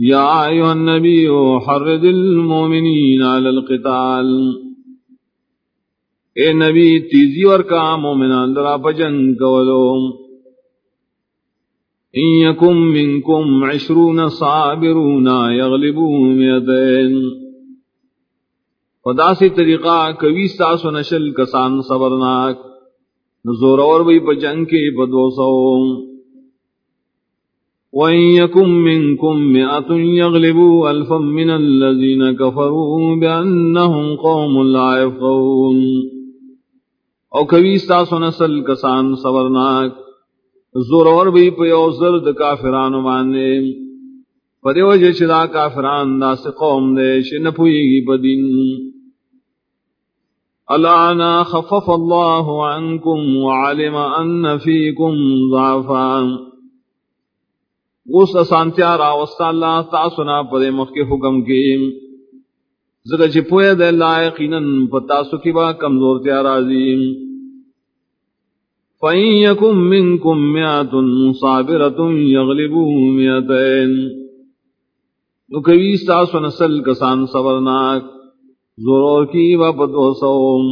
يا أيها النبي حرد المؤمنين على القتال. اے نبی، تیزی اور کا مومنان درا پجن کولو. ان یکم منکم عشرون صابرون یغلبون میدین خدا سی طریقہ کبھی ساس و نشل، کسان صبرناک. نزور اور بھی پجن کے بدو سو وَإِن يَكُن مِّنكُم مِّائَةٌ يَغْلِبُوا أَلْفًا مِّنَ الَّذِينَ كَفَرُوا بِأَنَّهُمْ قَوْمٌ لَّا يَفْقَهُونَ۔ او کوي تاسو نسل کسان صبرناک، زور اور بھی پیو زرد کافرانو باندې پدیو جے چدا کافران دا سے قوم دے شن پوئی بدین الانا خفف اللہ عنکم وعلم ان فیکم ضعفان اس اسانتیا راوستا اللہ تاسنا پدے مخی حکم کی زکر چی پویا دے لائقینن پتاسو کی با کمزور تیا رازیم فَإِن يَكُن مِّنكُم مِّئَةٌ صَابِرَةٌ يَغْلِبُوا مِئَتَيْنِ نو کوي تاسو نسل کسان صبرناک، زور کی با پدو سو۔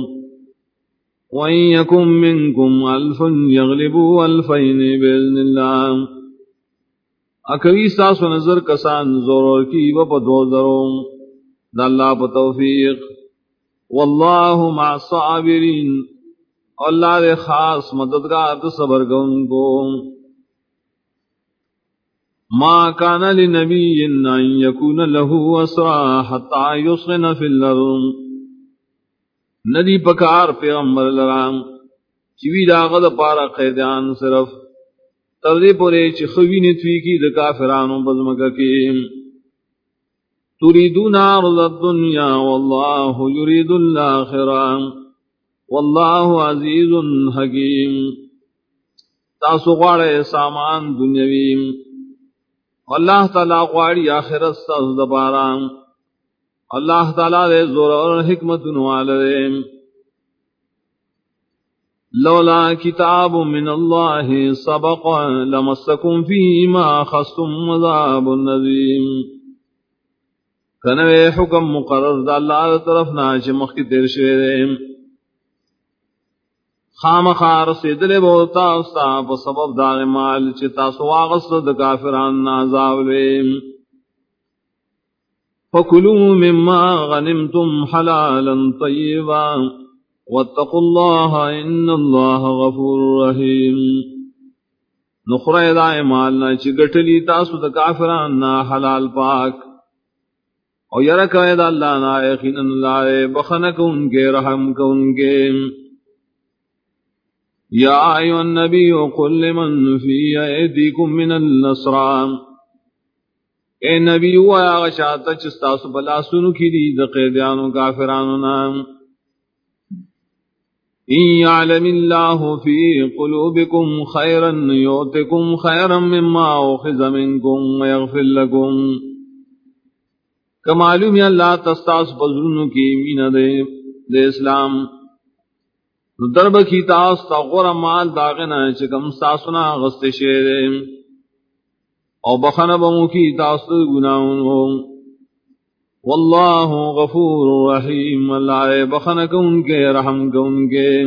وَإِن يَكُن مِّنكُمْ أَلْفٌ يَغْلِبُوا أَلْفَيْنِ بِإِذْنِ اللَّهِ اکوی ساسو نظر کسان زور کی و پا دو ذروں دا اللہ پا توفیق. واللہ مع صابرین. اللہ دے خاص مددگار دا صبر گون کو. ما کان لنبی ان یکون لہو اسرا حتی یسغن فی الارم ندی پکار پیغمبر لرام. چوی داغد پارا قیدان صرف. تردی پورے چی خوی نتوی کی دا کافرانو بزمکا کی۔ تریدون عرض الدنیا واللہ یرید الاخران واللہ عزیز حکیم۔ تاسو غاڑے سامان دنیاویم اللہ تعالی غاڑی آخرت ساز دباران۔ اللہ تعالی دے زور اور حکمت نوالدیم لولا كتاب من الله سبق لمسكم فيما خصتم مذاب النذيم کنوے حکم مقرر دا اللہ دا طرف ناچ مخی تیر شویرے خام خار سیدلے بولتا استا پا سبب داغ مال چتا سواغست دا کافران نازاو نازاولے فکلوا مما غنمتم حلالا طیبا. واتقوا الله ان الله غفور رحيم. نخرہ دائے مالنا چی گٹلی تاسو دا کافران نا حلال پاک. او یرک اید اللہ نا یقین اللہ بخنک ان کے رحم کا ان کے یا ایو النبی قل لمن فی ایدیکم من النصران. اے نبی ویا غشاتا چستاسو بلا سنو کی دی دا قیدیانو کافرانو نام إن يعلم الله في قلوبكم خيرا يؤتكم خيرا مما أخذ منكم ويغفر لكم. كمعلوم اللہ تستاس بزرن کی مین دے دے اسلام. درب کی تاس تا غور مال داغنا چکم ساسنا غست شیرے. او بخن بمو کی تاس گناہوں. واللہ غفور رحیم، اللہ بخنک ان کے، رحم کے ان کے۔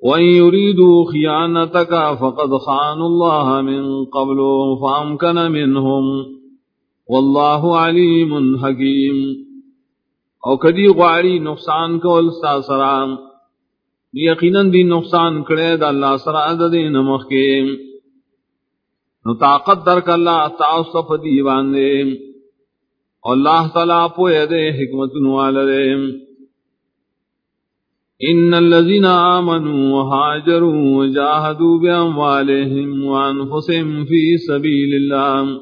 وَإِن يُرِيدُوا خِيَانَتَكَ فَقَدْ خَانُوا اللَّهَ مِن قَبْلُ فَأَمْكَنَ مِنْهُمْ۔ وَاللَّهُ عَلِيمٌ حَكِيمٌ۔ او کدی غاری نقصان کو السا سرام یقیناً دی نقصان کرے دا اللہ سرا دے نمخ کے نو طاقت درک اللہ تعصف دیوان دے اللہ تعالیٰ پوئے دے، حکمت نوالدے ان الذين امنوا وهاجروا وجاهدوا باموالهم وانفسهم في سبيل الله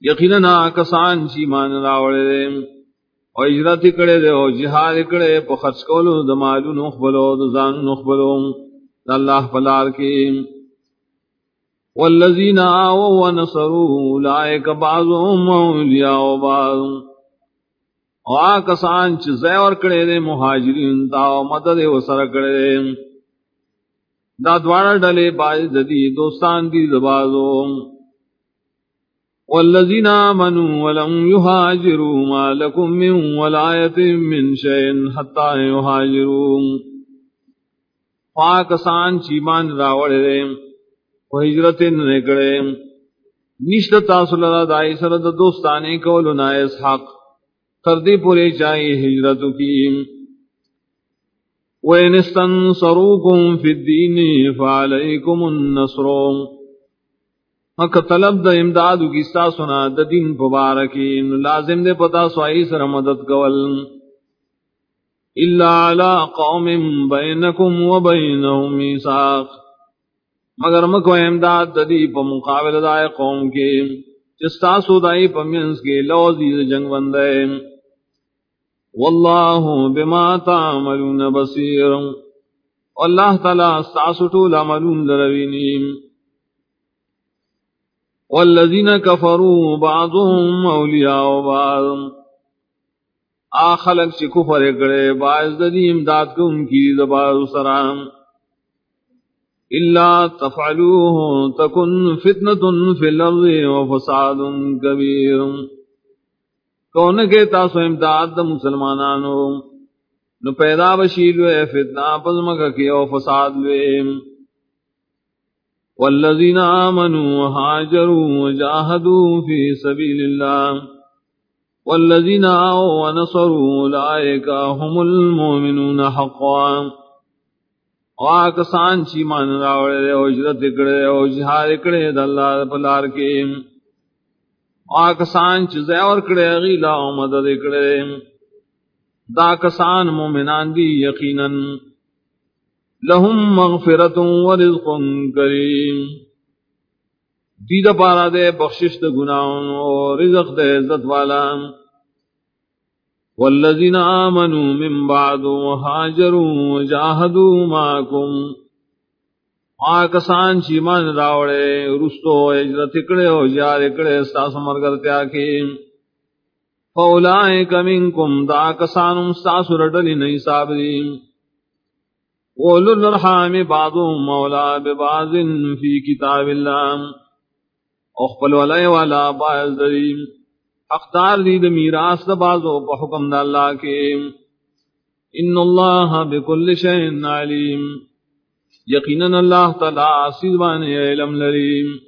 یقینا کسان چی مان راوڑے دے۔ او ہجرت کڑے دے، او جہاد کڑے په خرچ کولو د مالو نخبلو د ځان نخبلو اللہ پلار کی والذین آووا ونصروا اولئک بعضهم اولیاء بعض. او آکسان چ زیور کړي دي مهاجرین تا مدد و سره کړي دا دوار ډلې باز ددی، دوستان دي زبازو والذین آمنوا ولم يهاجروا ما لكم من ولایت من شئن حتی يهاجروا پاکسان چیمان راوڑے و ہجرت نکڑے نشت تاصل اللہ دائی سرد دوستانے کولو نائس حق تردی پورے چاہیے ہجرت کی وَإِنِ اسْتَنصَرُوكُمْ فِي الدِّينِ فَعَلَيْكُمُ النَّصْرُ مکہ طلب دا امدادو کی ستا سنا دا دین پبارکین لازم دے پتا سوائی سر مدد کول إِلَّا عَلَىٰ قَوْمٍ بَيْنَكُمْ وَبَيْنَهُمْ مِيثَاقٌ مگر مکو امداد دا پا مقابل دائے قوم کے چستا سو دائی پا منس کے لوزیز جنگ بندے۔ واللہ بما تعملون بصیر۔ واللہ تعالی استعسطو لعملون دروینیم والذین کفروا بعضهم اولیاء بعض۔ آخلق چی کفر اکڑے باعث دی امداد کو ان کی دبار سرام الا تفعلوه تکن فتنة فی الارض وفساد کبیر کون کے تاسو امداد دا مسلمانانو؟ نو پیدا بشیل وے فتنہ پزمک کی او فساد وے والذین آمنوا وحاجروا وجاہدوا فی سبیل اللہ والذین آؤوا ونصروا اولئیکا هم المؤمنون حقا۔ او واکسان چی مان راوڑے او اجرت اکڑے دے، او جہار اکڑے دا اللہ پلار کے او آکسان چیزے اور کڑے، غیلا و مدد کڑے دا کسان مومنان دی یقیناً۔ لہم مغفرت و رزق کریم۔ دید پارا دے بخشش دے گناہوں و رزق دے عزت والا۔ والذین آمنوا من بعد و حاجروا و ماکم آکسان چی من راوڑے، رستو اجرت اکڑے ہو جار اکڑے ستا سمر کرتے آکے فولائے کمنکم دا کسانم ستا سرڈلی نہیں سابری قولو الرحام بعضو مولا ببعض فی کتاب اللہ۔ اخبل ولی والا باعث دریم اختار دید میراس دا بازو پا حکم دا اللہ کے۔ ان اللہ بکل شہن علیم۔ یقینا اللہ تعالی عصیز علم لریم۔